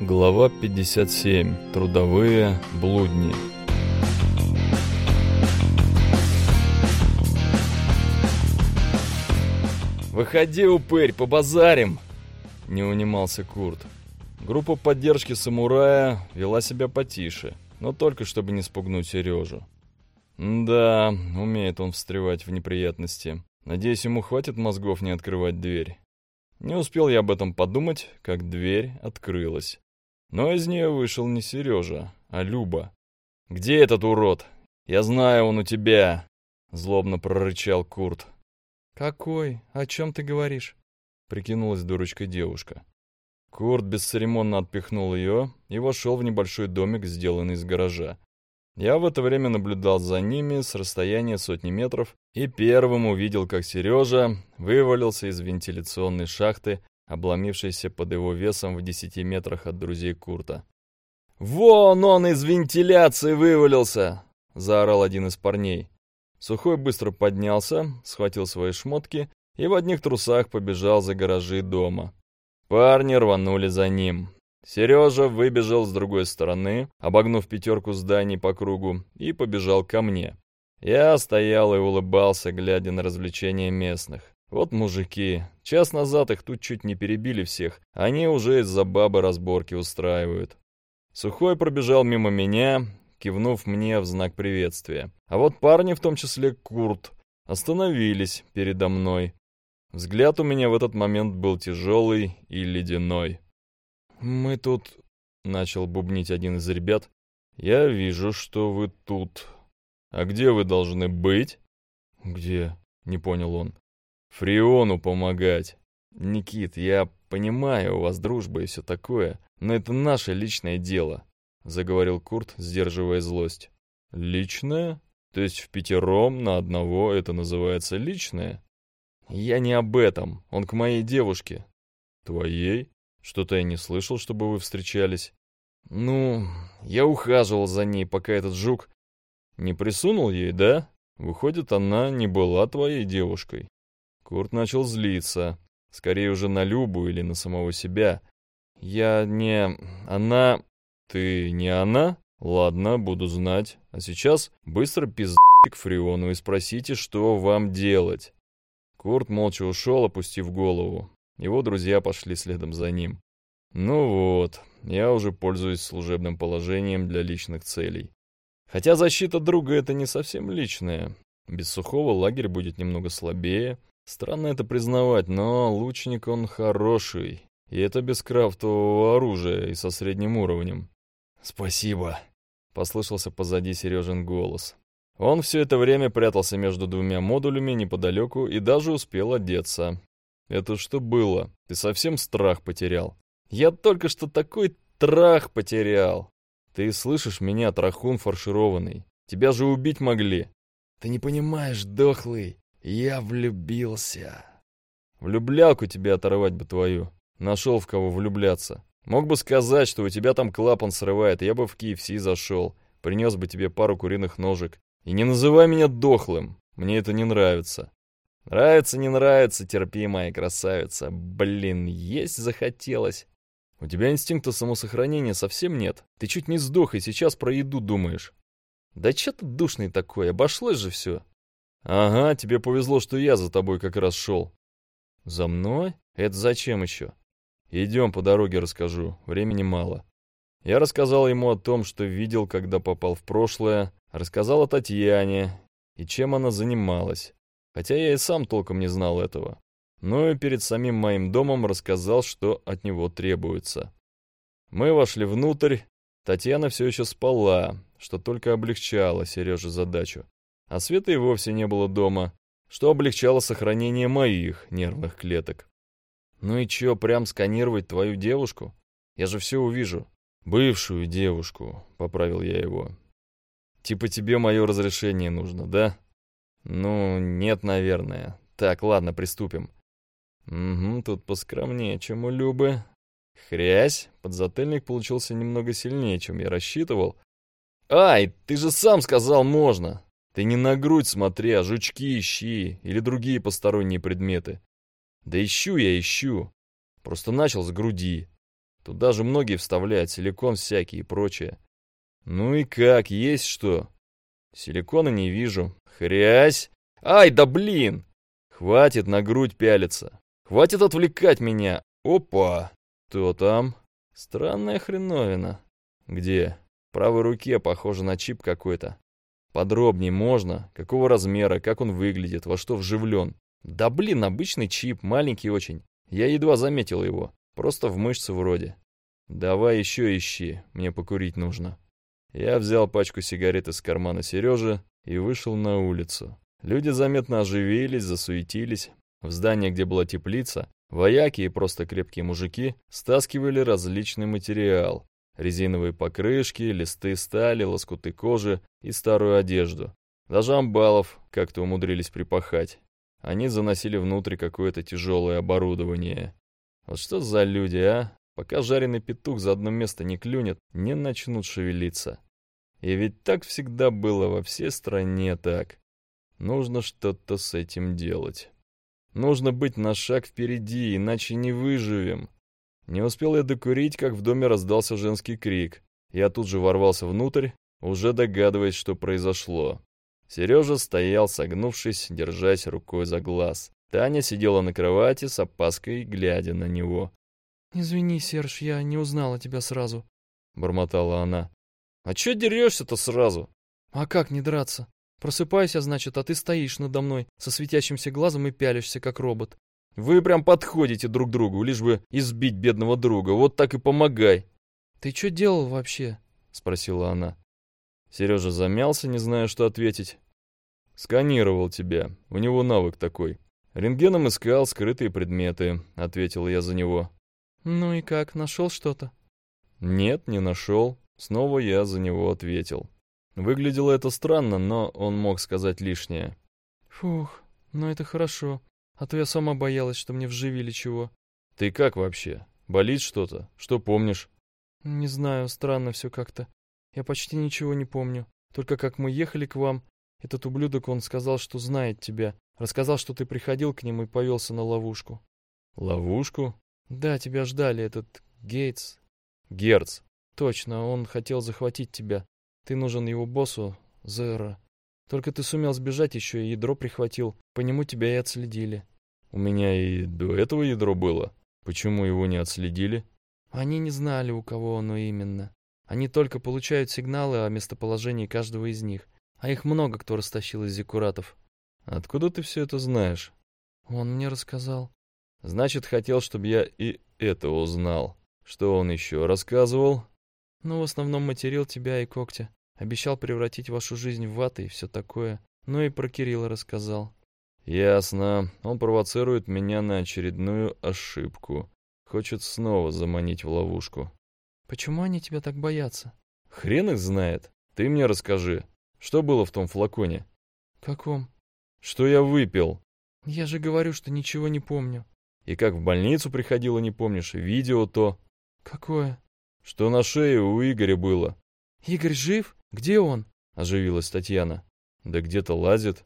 Глава 57. Трудовые блудни. «Выходи, упырь, побазарим!» Не унимался Курт. Группа поддержки самурая вела себя потише, но только чтобы не спугнуть Сережу. Да, умеет он встревать в неприятности. Надеюсь, ему хватит мозгов не открывать дверь. Не успел я об этом подумать, как дверь открылась. Но из нее вышел не Сережа, а Люба. «Где этот урод? Я знаю, он у тебя!» Злобно прорычал Курт. «Какой? О чем ты говоришь?» Прикинулась дурочкой девушка. Курт бесцеремонно отпихнул ее и вошел в небольшой домик, сделанный из гаража. Я в это время наблюдал за ними с расстояния сотни метров и первым увидел, как Сережа вывалился из вентиляционной шахты обломившийся под его весом в десяти метрах от друзей Курта. «Вон он из вентиляции вывалился!» — заорал один из парней. Сухой быстро поднялся, схватил свои шмотки и в одних трусах побежал за гаражи дома. Парни рванули за ним. Сережа выбежал с другой стороны, обогнув пятерку зданий по кругу, и побежал ко мне. Я стоял и улыбался, глядя на развлечения местных. Вот мужики. Час назад их тут чуть не перебили всех. Они уже из-за бабы разборки устраивают. Сухой пробежал мимо меня, кивнув мне в знак приветствия. А вот парни, в том числе Курт, остановились передо мной. Взгляд у меня в этот момент был тяжелый и ледяной. «Мы тут...» — начал бубнить один из ребят. «Я вижу, что вы тут. А где вы должны быть?» «Где?» — не понял он. Фриону помогать. Никит, я понимаю, у вас дружба и все такое, но это наше личное дело, заговорил Курт, сдерживая злость. Личное? То есть в пятером на одного это называется личное? Я не об этом, он к моей девушке. Твоей? Что-то я не слышал, чтобы вы встречались. Ну, я ухаживал за ней, пока этот жук не присунул ей, да? Выходит, она не была твоей девушкой. Курт начал злиться. Скорее уже на Любу или на самого себя. «Я не... она...» «Ты не она? Ладно, буду знать. А сейчас быстро пиздите к Фриону и спросите, что вам делать». Курт молча ушел, опустив голову. Его друзья пошли следом за ним. «Ну вот, я уже пользуюсь служебным положением для личных целей. Хотя защита друга — это не совсем личное. Без сухого лагерь будет немного слабее, Странно это признавать, но лучник он хороший. И это без крафтового оружия и со средним уровнем. «Спасибо», — послышался позади Сережин голос. Он все это время прятался между двумя модулями неподалеку и даже успел одеться. «Это что было? Ты совсем страх потерял?» «Я только что такой трах потерял!» «Ты слышишь меня, трахун фаршированный? Тебя же убить могли!» «Ты не понимаешь, дохлый!» Я влюбился. Влюблялку тебе оторвать бы твою. Нашел в кого влюбляться. Мог бы сказать, что у тебя там клапан срывает, я бы в KFC зашел. Принес бы тебе пару куриных ножек. И не называй меня дохлым. Мне это не нравится. Нравится, не нравится, терпи, моя красавица. Блин, есть захотелось. У тебя инстинкта самосохранения совсем нет. Ты чуть не сдох и сейчас про еду думаешь. Да че ты душный такой, обошлось же все. «Ага, тебе повезло, что я за тобой как раз шел». «За мной? Это зачем еще?» «Идем по дороге расскажу, времени мало». Я рассказал ему о том, что видел, когда попал в прошлое, рассказал о Татьяне и чем она занималась, хотя я и сам толком не знал этого. Ну и перед самим моим домом рассказал, что от него требуется. Мы вошли внутрь, Татьяна все еще спала, что только облегчало Сереже задачу а Света и вовсе не было дома, что облегчало сохранение моих нервных клеток. «Ну и чё, прям сканировать твою девушку? Я же все увижу». «Бывшую девушку», — поправил я его. «Типа тебе мое разрешение нужно, да?» «Ну, нет, наверное. Так, ладно, приступим». «Угу, тут поскромнее, чем у Любы». Хрясь, подзатыльник получился немного сильнее, чем я рассчитывал. «Ай, ты же сам сказал, можно!» Ты не на грудь смотри, а жучки ищи или другие посторонние предметы. Да ищу я, ищу. Просто начал с груди. Туда же многие вставляют силикон всякий и прочее. Ну и как, есть что? Силикона не вижу. Хрясь! Ай, да блин! Хватит на грудь пялиться. Хватит отвлекать меня. Опа! Кто там? Странная хреновина. Где? В правой руке похоже на чип какой-то. Подробнее можно? Какого размера, как он выглядит, во что вживлен? Да блин, обычный чип, маленький очень. Я едва заметил его. Просто в мышце вроде. Давай еще ищи, мне покурить нужно. Я взял пачку сигарет из кармана Сережи и вышел на улицу. Люди заметно оживились, засуетились. В здании, где была теплица, вояки и просто крепкие мужики стаскивали различный материал. Резиновые покрышки, листы стали, лоскуты кожи и старую одежду. Даже амбалов как-то умудрились припахать. Они заносили внутрь какое-то тяжелое оборудование. Вот что за люди, а? Пока жареный петух за одно место не клюнет, не начнут шевелиться. И ведь так всегда было во всей стране так. Нужно что-то с этим делать. Нужно быть на шаг впереди, иначе не выживем. Не успел я докурить, как в доме раздался женский крик. Я тут же ворвался внутрь, уже догадываясь, что произошло. Сережа стоял, согнувшись, держась рукой за глаз. Таня сидела на кровати с опаской, глядя на него. «Извини, Серж, я не узнала тебя сразу», — бормотала она. «А чё дерешься-то сразу?» «А как не драться? Просыпайся, значит, а ты стоишь надо мной со светящимся глазом и пялишься, как робот. Вы прям подходите друг другу, лишь бы избить бедного друга. Вот так и помогай. Ты что делал вообще? Спросила она. Сережа замялся, не зная, что ответить. Сканировал тебя. У него навык такой. Рентгеном искал скрытые предметы, ответил я за него. Ну и как, нашел что-то? Нет, не нашел. Снова я за него ответил. Выглядело это странно, но он мог сказать лишнее. Фух, ну это хорошо. А то я сама боялась, что мне вживили чего. Ты как вообще? Болит что-то? Что помнишь? Не знаю, странно все как-то. Я почти ничего не помню. Только как мы ехали к вам, этот ублюдок, он сказал, что знает тебя. Рассказал, что ты приходил к ним и повелся на ловушку. Ловушку? Да, тебя ждали, этот Гейтс. Герц. Точно, он хотел захватить тебя. Ты нужен его боссу, Зера. Только ты сумел сбежать еще и ядро прихватил. По нему тебя и отследили. У меня и до этого ядро было. Почему его не отследили? Они не знали, у кого оно именно. Они только получают сигналы о местоположении каждого из них. А их много кто растащил из зекуратов. Откуда ты все это знаешь? Он мне рассказал. Значит, хотел, чтобы я и это узнал. Что он еще рассказывал? Ну, в основном материл тебя и когтя. Обещал превратить вашу жизнь в ад и все такое. Ну и про Кирилла рассказал. Ясно. Он провоцирует меня на очередную ошибку. Хочет снова заманить в ловушку. Почему они тебя так боятся? Хрен их знает. Ты мне расскажи. Что было в том флаконе? Каком? Что я выпил? Я же говорю, что ничего не помню. И как в больницу приходила, не помнишь? Видео то. Какое? Что на шее у Игоря было. Игорь жив? Где он? Оживилась Татьяна. Да где-то лазит.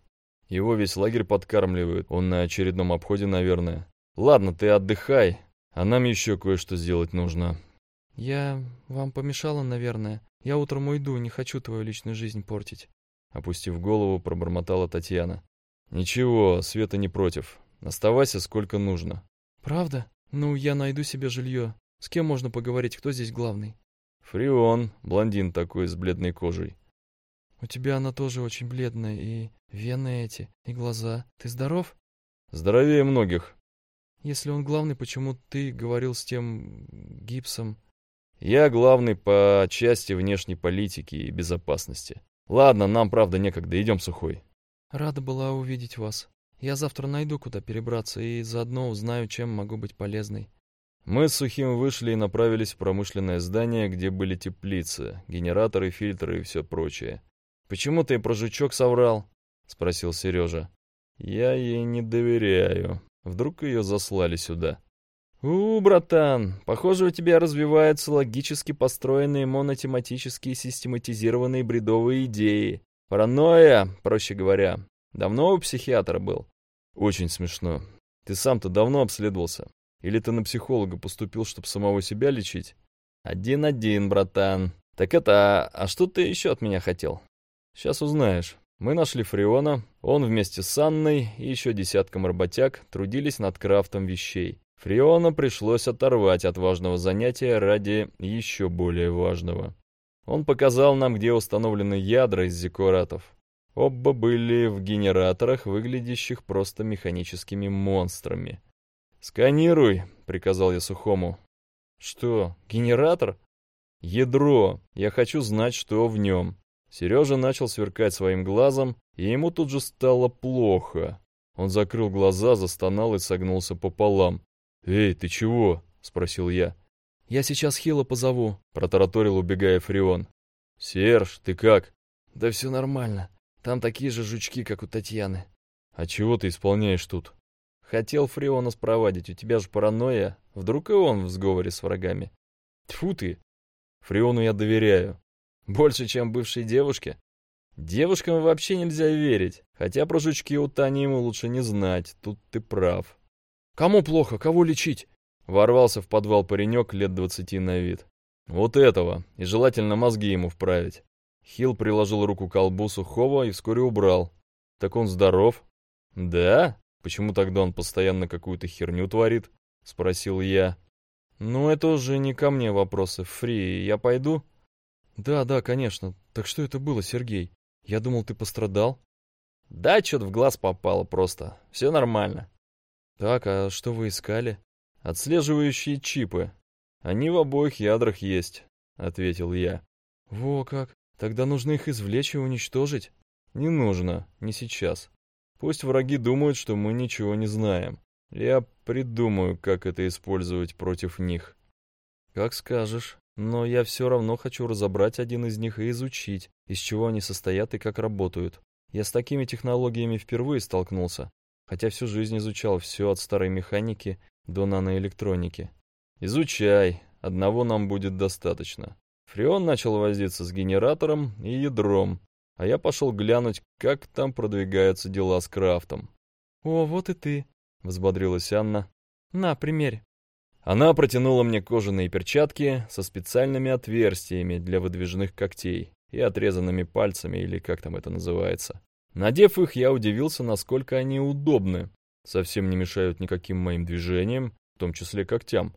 Его весь лагерь подкармливают. Он на очередном обходе, наверное. Ладно, ты отдыхай, а нам еще кое-что сделать нужно. Я вам помешала, наверное. Я утром уйду, не хочу твою личную жизнь портить. Опустив голову, пробормотала Татьяна. Ничего, Света не против. Оставайся сколько нужно. Правда? Ну, я найду себе жилье. С кем можно поговорить, кто здесь главный? Фрион, блондин такой с бледной кожей. У тебя она тоже очень бледная, и вены эти, и глаза. Ты здоров? Здоровее многих. Если он главный, почему ты говорил с тем гипсом? Я главный по части внешней политики и безопасности. Ладно, нам, правда, некогда, идем сухой. Рада была увидеть вас. Я завтра найду, куда перебраться, и заодно узнаю, чем могу быть полезной. Мы с Сухим вышли и направились в промышленное здание, где были теплицы, генераторы, фильтры и все прочее. «Почему ты про жучок соврал?» — спросил Сережа. «Я ей не доверяю. Вдруг ее заслали сюда?» «У, братан, похоже, у тебя развиваются логически построенные монотематические систематизированные бредовые идеи. Паранойя, проще говоря. Давно у психиатра был?» «Очень смешно. Ты сам-то давно обследовался?» Или ты на психолога поступил, чтобы самого себя лечить? Один-один, братан. Так это, а что ты еще от меня хотел? Сейчас узнаешь. Мы нашли Фреона, он вместе с Анной и еще десятком работяг трудились над крафтом вещей. Фреона пришлось оторвать от важного занятия ради еще более важного. Он показал нам, где установлены ядра из зиккуратов. Оба были в генераторах, выглядящих просто механическими монстрами. «Сканируй», — приказал я Сухому. «Что, генератор?» «Ядро. Я хочу знать, что в нем». Сережа начал сверкать своим глазом, и ему тут же стало плохо. Он закрыл глаза, застонал и согнулся пополам. «Эй, ты чего?» — спросил я. «Я сейчас Хила позову», — протараторил, убегая Фреон. «Серж, ты как?» «Да все нормально. Там такие же жучки, как у Татьяны». «А чего ты исполняешь тут?» «Хотел Фреона спровадить, у тебя же паранойя. Вдруг и он в сговоре с врагами». «Тьфу ты! Фреону я доверяю. Больше, чем бывшей девушке? Девушкам вообще нельзя верить, хотя про жучки у Тани ему лучше не знать, тут ты прав. Кому плохо, кого лечить? Ворвался в подвал паренек лет двадцати на вид. Вот этого, и желательно мозги ему вправить. Хилл приложил руку к колбу сухого и вскоре убрал. Так он здоров? Да? Почему тогда он постоянно какую-то херню творит? Спросил я. Ну, это уже не ко мне вопросы. Фри, я пойду? «Да, да, конечно. Так что это было, Сергей? Я думал, ты пострадал». «Да, что-то в глаз попало просто. Все нормально». «Так, а что вы искали?» «Отслеживающие чипы. Они в обоих ядрах есть», — ответил я. «Во как! Тогда нужно их извлечь и уничтожить?» «Не нужно. Не сейчас. Пусть враги думают, что мы ничего не знаем. Я придумаю, как это использовать против них». «Как скажешь». Но я все равно хочу разобрать один из них и изучить, из чего они состоят и как работают. Я с такими технологиями впервые столкнулся, хотя всю жизнь изучал все от старой механики до наноэлектроники. Изучай, одного нам будет достаточно. Фреон начал возиться с генератором и ядром, а я пошел глянуть, как там продвигаются дела с крафтом. «О, вот и ты», — взбодрилась Анна. «На, примерь». Она протянула мне кожаные перчатки со специальными отверстиями для выдвижных когтей и отрезанными пальцами, или как там это называется. Надев их, я удивился, насколько они удобны. Совсем не мешают никаким моим движениям, в том числе когтям.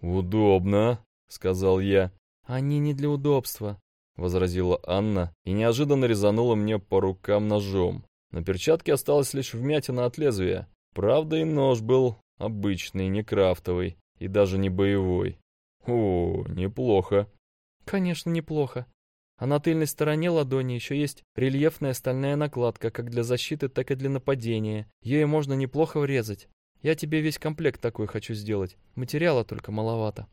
«Удобно», — сказал я. «Они не для удобства», — возразила Анна и неожиданно резанула мне по рукам ножом. На перчатке осталась лишь вмятина от лезвия. Правда, и нож был обычный, не крафтовый и даже не боевой. О, неплохо. Конечно, неплохо. А на тыльной стороне ладони еще есть рельефная стальная накладка, как для защиты, так и для нападения. Ею можно неплохо врезать. Я тебе весь комплект такой хочу сделать. Материала только маловато.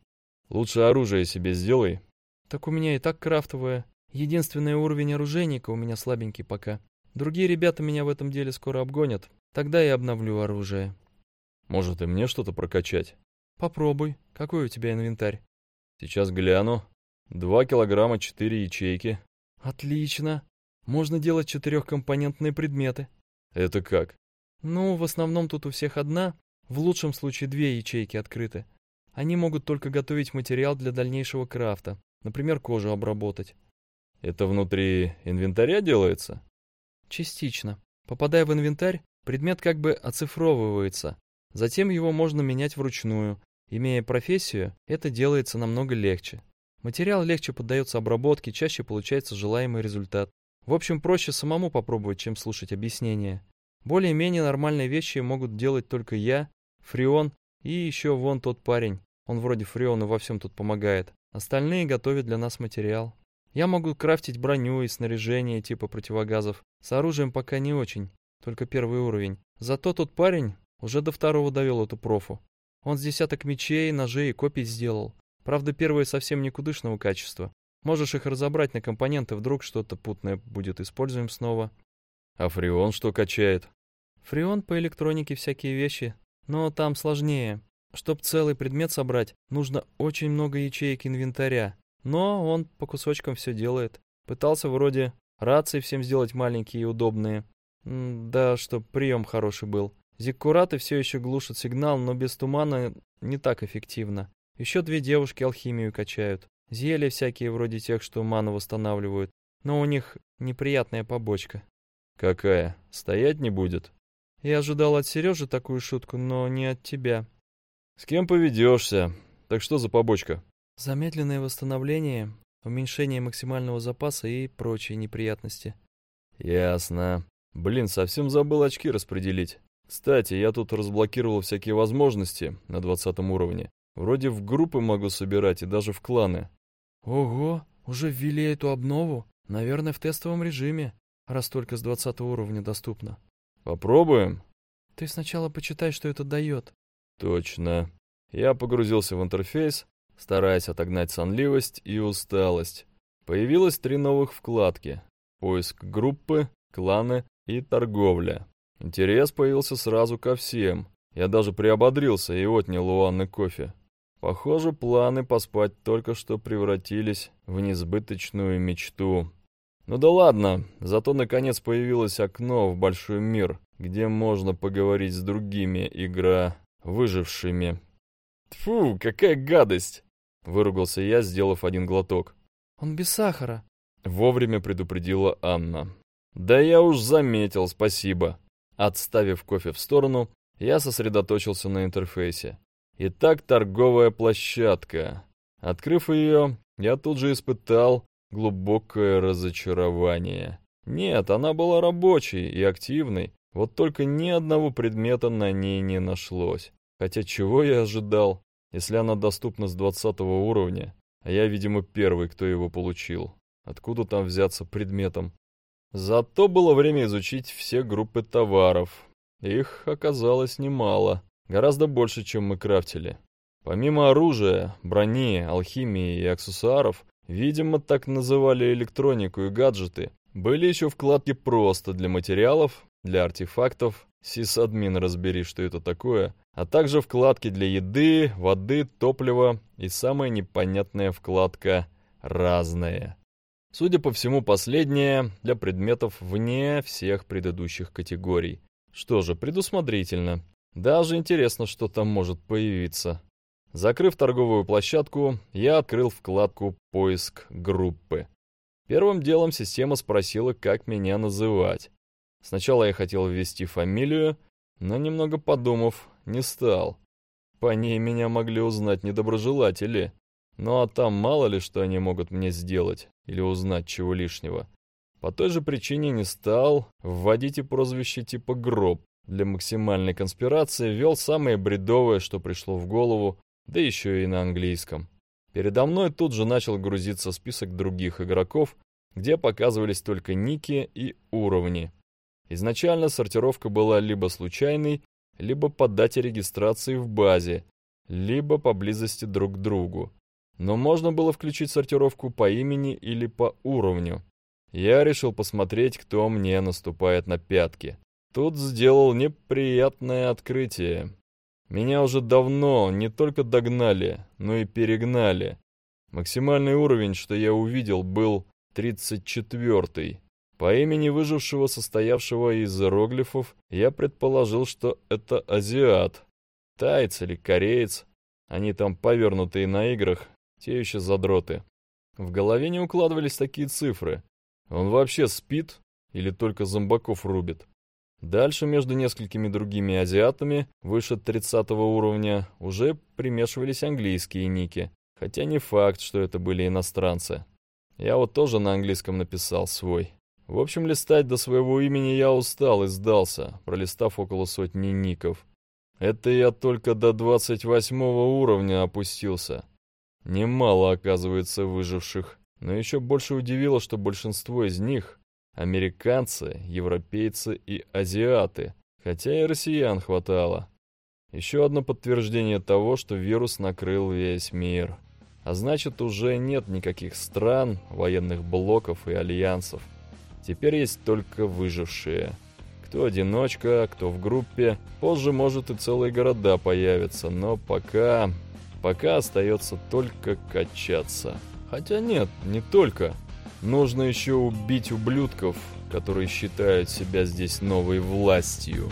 Лучше оружие себе сделай. Так у меня и так крафтовое. Единственный уровень оружейника у меня слабенький пока. Другие ребята меня в этом деле скоро обгонят. Тогда я обновлю оружие. Может и мне что-то прокачать? Попробуй. Какой у тебя инвентарь? Сейчас гляну. Два килограмма четыре ячейки. Отлично. Можно делать четырехкомпонентные предметы. Это как? Ну, в основном тут у всех одна, в лучшем случае две ячейки открыты. Они могут только готовить материал для дальнейшего крафта, например, кожу обработать. Это внутри инвентаря делается? Частично. Попадая в инвентарь, предмет как бы оцифровывается. Затем его можно менять вручную, Имея профессию, это делается намного легче. Материал легче поддается обработке, чаще получается желаемый результат. В общем, проще самому попробовать, чем слушать объяснения. Более-менее нормальные вещи могут делать только я, Фреон и еще вон тот парень. Он вроде Фреона во всем тут помогает. Остальные готовят для нас материал. Я могу крафтить броню и снаряжение типа противогазов. С оружием пока не очень, только первый уровень. Зато тот парень уже до второго довел эту профу. Он с десяток мечей, ножей и копий сделал. Правда, первые совсем никудышного качества. Можешь их разобрать на компоненты, вдруг что-то путное будет используем снова. А фреон что качает? Фреон по электронике всякие вещи, но там сложнее. Чтоб целый предмет собрать, нужно очень много ячеек инвентаря. Но он по кусочкам все делает. Пытался вроде рации всем сделать маленькие и удобные. Да, чтоб прием хороший был. Зиккураты все еще глушат сигнал, но без тумана не так эффективно. Еще две девушки алхимию качают. Зелья всякие вроде тех, что ману восстанавливают. Но у них неприятная побочка. Какая? Стоять не будет? Я ожидал от Сережи такую шутку, но не от тебя. С кем поведешься? Так что за побочка? Замедленное восстановление, уменьшение максимального запаса и прочие неприятности. Ясно. Блин, совсем забыл очки распределить. Кстати, я тут разблокировал всякие возможности на двадцатом уровне. Вроде в группы могу собирать и даже в кланы. Ого, уже ввели эту обнову? Наверное, в тестовом режиме, раз только с двадцатого уровня доступно. Попробуем? Ты сначала почитай, что это дает. Точно. Я погрузился в интерфейс, стараясь отогнать сонливость и усталость. Появилось три новых вкладки. Поиск группы, кланы и торговля. Интерес появился сразу ко всем. Я даже приободрился и отнял у Анны кофе. Похоже, планы поспать только что превратились в несбыточную мечту. Ну да ладно, зато наконец появилось окно в большой мир, где можно поговорить с другими игра выжившими. Тфу, какая гадость! Выругался я, сделав один глоток. Он без сахара. Вовремя предупредила Анна. Да я уж заметил, спасибо. Отставив кофе в сторону, я сосредоточился на интерфейсе. Итак, торговая площадка. Открыв ее, я тут же испытал глубокое разочарование. Нет, она была рабочей и активной, вот только ни одного предмета на ней не нашлось. Хотя чего я ожидал, если она доступна с 20 уровня, а я, видимо, первый, кто его получил. Откуда там взяться предметом? Зато было время изучить все группы товаров. Их оказалось немало, гораздо больше, чем мы крафтили. Помимо оружия, брони, алхимии и аксессуаров, видимо, так называли электронику и гаджеты, были еще вкладки просто для материалов, для артефактов, сисадмин разбери, что это такое, а также вкладки для еды, воды, топлива и самая непонятная вкладка «Разное». Судя по всему, последнее для предметов вне всех предыдущих категорий. Что же, предусмотрительно. Даже интересно, что там может появиться. Закрыв торговую площадку, я открыл вкладку «Поиск группы». Первым делом система спросила, как меня называть. Сначала я хотел ввести фамилию, но немного подумав, не стал. По ней меня могли узнать недоброжелатели. Ну а там мало ли что они могут мне сделать или узнать чего лишнего. По той же причине не стал вводить и прозвище типа «Гроб». Для максимальной конспирации ввел самое бредовое, что пришло в голову, да еще и на английском. Передо мной тут же начал грузиться список других игроков, где показывались только ники и уровни. Изначально сортировка была либо случайной, либо по дате регистрации в базе, либо по близости друг к другу. Но можно было включить сортировку по имени или по уровню. Я решил посмотреть, кто мне наступает на пятки. Тут сделал неприятное открытие. Меня уже давно не только догнали, но и перегнали. Максимальный уровень, что я увидел, был 34-й. По имени выжившего, состоявшего из иероглифов, я предположил, что это азиат. Тайц или кореец. Они там повернутые на играх, те еще задроты. В голове не укладывались такие цифры. Он вообще спит или только зомбаков рубит? Дальше между несколькими другими азиатами, выше 30 уровня, уже примешивались английские ники. Хотя не факт, что это были иностранцы. Я вот тоже на английском написал свой. В общем, листать до своего имени я устал и сдался, пролистав около сотни ников. Это я только до 28 уровня опустился. Немало, оказывается, выживших. Но еще больше удивило, что большинство из них — американцы, европейцы и азиаты, хотя и россиян хватало. Еще одно подтверждение того, что вирус накрыл весь мир. А значит, уже нет никаких стран, военных блоков и альянсов. Теперь есть только выжившие. Кто одиночка, кто в группе. Позже, может, и целые города появятся, но пока... Пока остается только качаться. Хотя нет, не только. Нужно еще убить ублюдков, которые считают себя здесь новой властью.